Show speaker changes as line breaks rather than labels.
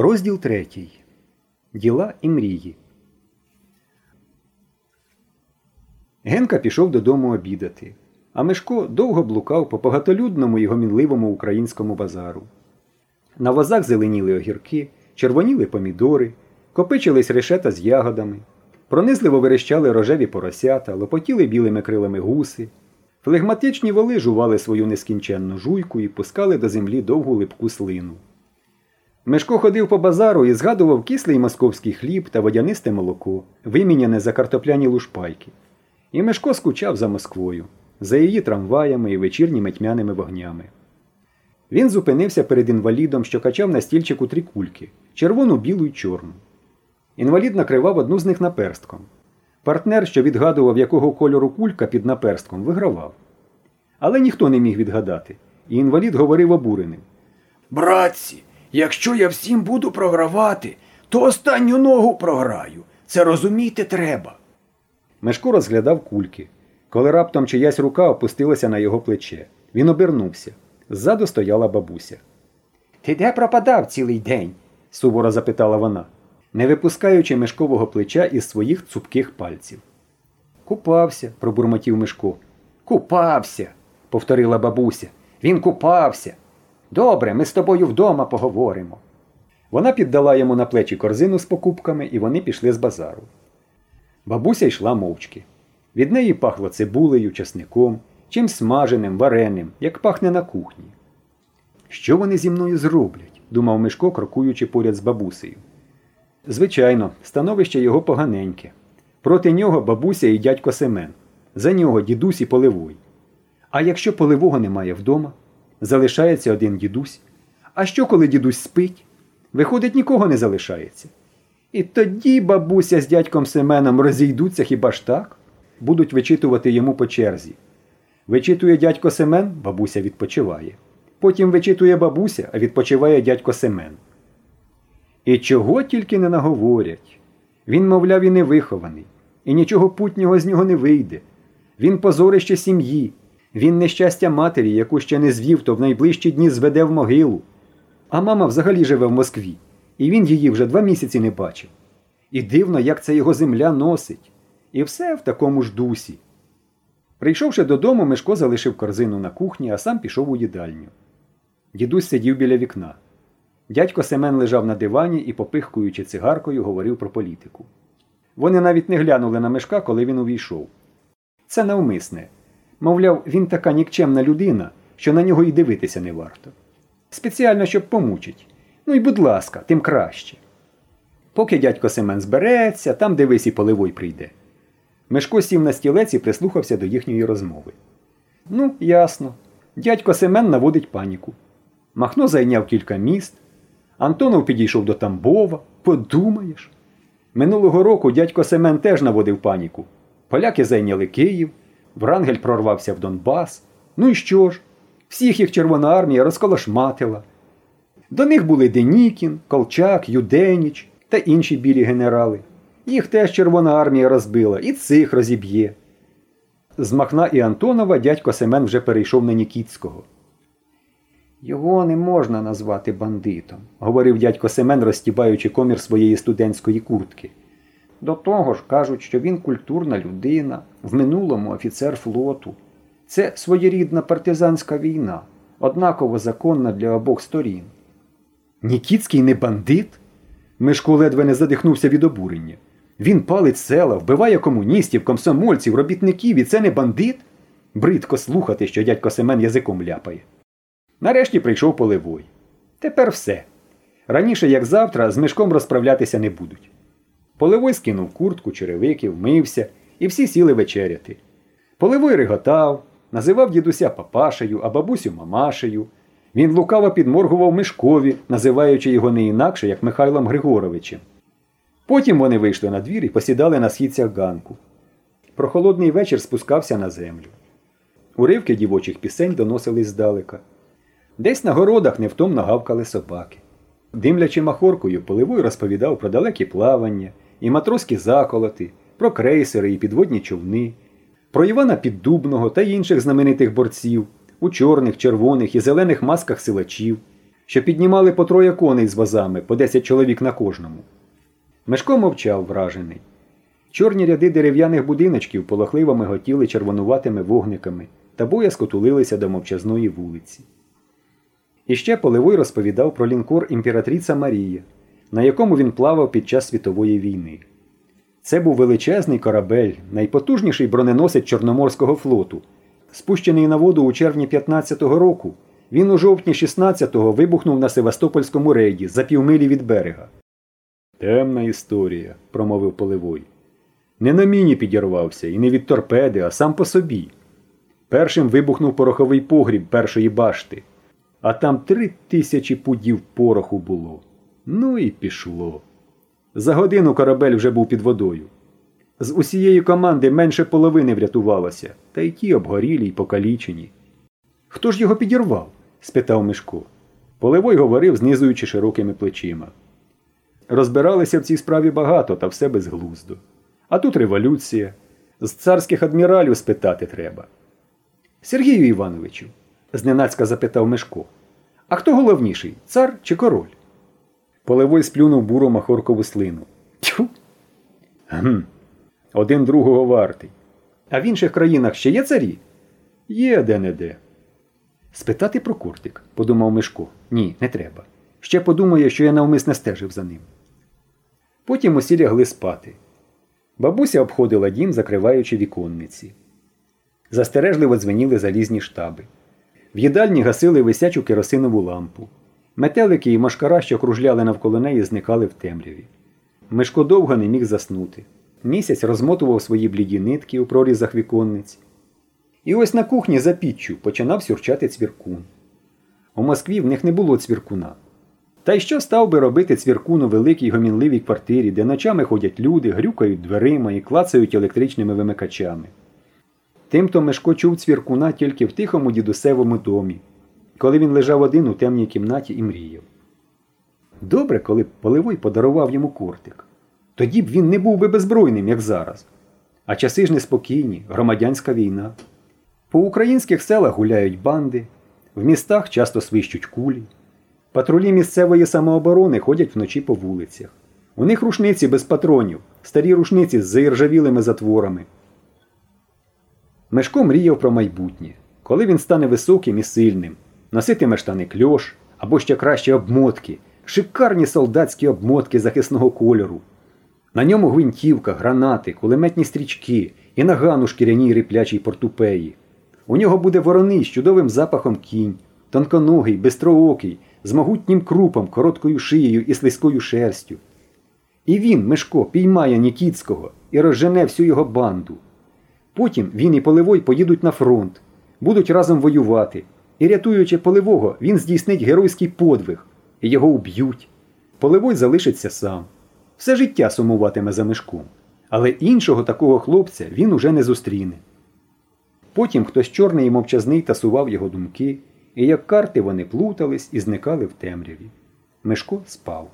Розділ третій. Діла і мрії. Генка пішов додому обідати, а Мишко довго блукав по багатолюдному і гомінливому українському базару. На возах зеленіли огірки, червоніли помідори, копичились решета з ягодами, пронизливо верещали рожеві поросята, лопотіли білими крилами гуси. Флегматичні воли жували свою нескінченну жуйку і пускали до землі довгу липку слину. Мишко ходив по базару і згадував кислий московський хліб та водянисте молоко, виміняне за картопляні лушпайки. І Мишко скучав за Москвою, за її трамваями і вечірніми тьмяними вогнями. Він зупинився перед інвалідом, що качав на стільчику три кульки червону, білу й чорну. Інвалід накривав одну з них наперстком. Партнер, що відгадував, якого кольору кулька під наперстком, вигравав. Але ніхто не міг відгадати, і інвалід говорив обуреним.
Братці, якщо я всім буду програвати, то останню ногу програю. Це розуміти треба.
Мешко розглядав кульки, коли раптом чиясь рука опустилася на його плече. Він обернувся. Ззаду стояла бабуся. Ти де пропадав цілий день? суворо запитала вона, не випускаючи мешкового плеча із своїх цупких пальців. Купався, пробурмотів Мишко. Купався, повторила бабуся. Він купався. Добре, ми з тобою вдома поговоримо. Вона піддала йому на плечі корзину з покупками, і вони пішли з базару. Бабуся йшла мовчки. Від неї пахло цибулею, часником, чим смаженим, вареним, як пахне на кухні. Що вони зі мною зроблять? думав Мишко, крокуючи поряд з бабусею. Звичайно, становище його поганеньке. Проти нього бабуся і дядько Семен. За нього дідусь і поливой. А якщо поливого немає вдома, залишається один дідусь. А що, коли дідусь спить? Виходить, нікого не залишається. І тоді бабуся з дядьком Семеном розійдуться хіба ж так? Будуть вичитувати йому по черзі. Вичитує дядько Семен, бабуся відпочиває. Потім вичитує бабуся, а відпочиває дядько Семен. І чого тільки не наговорять. Він, мовляв, і невихований, і нічого путнього з нього не вийде. Він позорище сім'ї, він нещастя матері, яку ще не звів, то в найближчі дні зведе в могилу. А мама взагалі живе в Москві, і він її вже два місяці не бачив. І дивно, як це його земля носить. І все в такому ж дусі. Прийшовши додому, Мишко залишив корзину на кухні, а сам пішов у їдальню. Дідусь сидів біля вікна. Дядько Семен лежав на дивані і, попихкуючи цигаркою, говорив про політику. Вони навіть не глянули на Мишка, коли він увійшов. Це навмисне. Мовляв, він така нікчемна людина, що на нього й дивитися не варто. Спеціально, щоб помучить. Ну і будь ласка, тим краще. Поки дядько Семен збереться, там дивись і поливой прийде. Мишко сів на стілець і прислухався до їхньої розмови. Ну, ясно. Дядько Семен наводить паніку. Махно зайняв кілька міст. Антонов підійшов до Тамбова. Подумаєш. Минулого року дядько Семен теж наводив паніку. Поляки зайняли Київ, Врангель прорвався в Донбас. Ну і що ж? Всіх їх Червона армія розколошматила. До них були Денікін, Колчак, Юденіч та інші білі генерали. Їх теж Червона армія розбила і цих розіб'є. З Махна і Антонова дядько Семен вже перейшов на Нікітського. Його не можна назвати бандитом, говорив дядько Семен, розтібаючи комір своєї студентської куртки. До того ж кажуть, що він культурна людина, в минулому офіцер флоту. Це своєрідна партизанська війна, однаково законна для обох сторін. Нікітський не бандит? Мишко ледве не задихнувся від обурення. Він палить села, вбиває комуністів, комсомольців, робітників, і це не бандит? Бридко слухати, що дядько Семен язиком ляпає. Нарешті прийшов поливой. Тепер все. Раніше, як завтра, з мишком розправлятися не будуть. Поливой скинув куртку, черевики, вмився, і всі сіли вечеряти. Поливой реготав, називав дідуся папашею, а бабусю мамашею. Він лукаво підморгував Мишкові, називаючи його не інакше, як Михайлом Григоровичем. Потім вони вийшли на двір і посідали на східцях ганку. Прохолодний вечір спускався на землю. Уривки дівочих пісень доносились здалека. Десь на городах невтомно гавкали собаки. Димлячи махоркою, поливой розповідав про далекі плавання, і матроські заколоти, про крейсери і підводні човни, про Івана Піддубного та інших знаменитих борців у чорних, червоних і зелених масках силачів, що піднімали по троє коней з вазами, по 10 чоловік на кожному. Мешко мовчав вражений. Чорні ряди дерев'яних будиночків полохливо миготіли червонуватими вогниками та боязко тулилися до мовчазної вулиці. І ще Полевой розповідав про лінкор імператриця Марія, на якому він плавав під час світової війни. Це був величезний корабель, найпотужніший броненосець Чорноморського флоту. Спущений на воду у червні 15-го року, він у жовтні 16-го вибухнув на Севастопольському рейді за півмилі від берега. Темна історія, промовив Полевой. Не на міні підірвався і не від торпеди, а сам по собі. Першим вибухнув пороховий погріб першої башти, а там три тисячі пудів пороху було. Ну і пішло. За годину корабель вже був під водою. З усієї команди менше половини врятувалося, та й ті обгорілі й покалічені. Хто ж його підірвав? спитав Мишко. Полевой говорив, знизуючи широкими плечима. Розбиралися в цій справі багато, та все безглуздо. А тут революція. З царських адміралів спитати треба. Сергію Івановичу, зненацька запитав Мишко. А хто головніший, цар чи король? Полевой сплюнув буру махоркову слину. Тьфу! Гм. Один другого вартий. А в інших країнах ще є царі? Є де-не-де. Спитати про кортик, подумав Мишко. Ні, не треба. Ще подумає, що я навмисне стежив за ним. Потім усі лягли спати. Бабуся обходила дім, закриваючи віконниці. Застережливо дзвеніли залізні штаби. В їдальні гасили висячу керосинову лампу. Метелики і машкара, що кружляли навколо неї, зникали в темряві. Мишко довго не міг заснути. Місяць розмотував свої бліді нитки у прорізах віконниць. І ось на кухні за піччю починав сюрчати цвіркун. У Москві в них не було цвіркуна. Та й що став би робити цвіркун у великій гомінливій квартирі, де ночами ходять люди, грюкають дверима і клацають електричними вимикачами. Тимто Мишко чув цвіркуна тільки в тихому дідусевому домі, коли він лежав один у темній кімнаті і мріяв. Добре, коли б Поливой подарував йому кортик. Тоді б він не був би беззбройним, як зараз. А часи ж неспокійні, громадянська війна. По українських селах гуляють банди, в містах часто свищуть кулі. Патрулі місцевої самооборони ходять вночі по вулицях. У них рушниці без патронів, старі рушниці з заіржавілими затворами. Мешко мріяв про майбутнє, коли він стане високим і сильним, носитиме штани кльош або ще краще обмотки, шикарні солдатські обмотки захисного кольору. На ньому гвинтівка, гранати, кулеметні стрічки і наган у шкіряній риплячій портупеї. У нього буде вороний з чудовим запахом кінь, тонконогий, бистроокий, з могутнім крупом, короткою шиєю і слизькою шерстю. І він, Мишко, піймає Нікітського і розжене всю його банду. Потім він і Поливой поїдуть на фронт, будуть разом воювати, і, рятуючи Поливого, він здійснить геройський подвиг, і його уб'ють. Поливой залишиться сам. Все життя сумуватиме за Мишком. Але іншого такого хлопця він уже не зустріне. Потім хтось чорний і мовчазний тасував його думки, і як карти вони плутались і зникали в темряві. Мишко спав.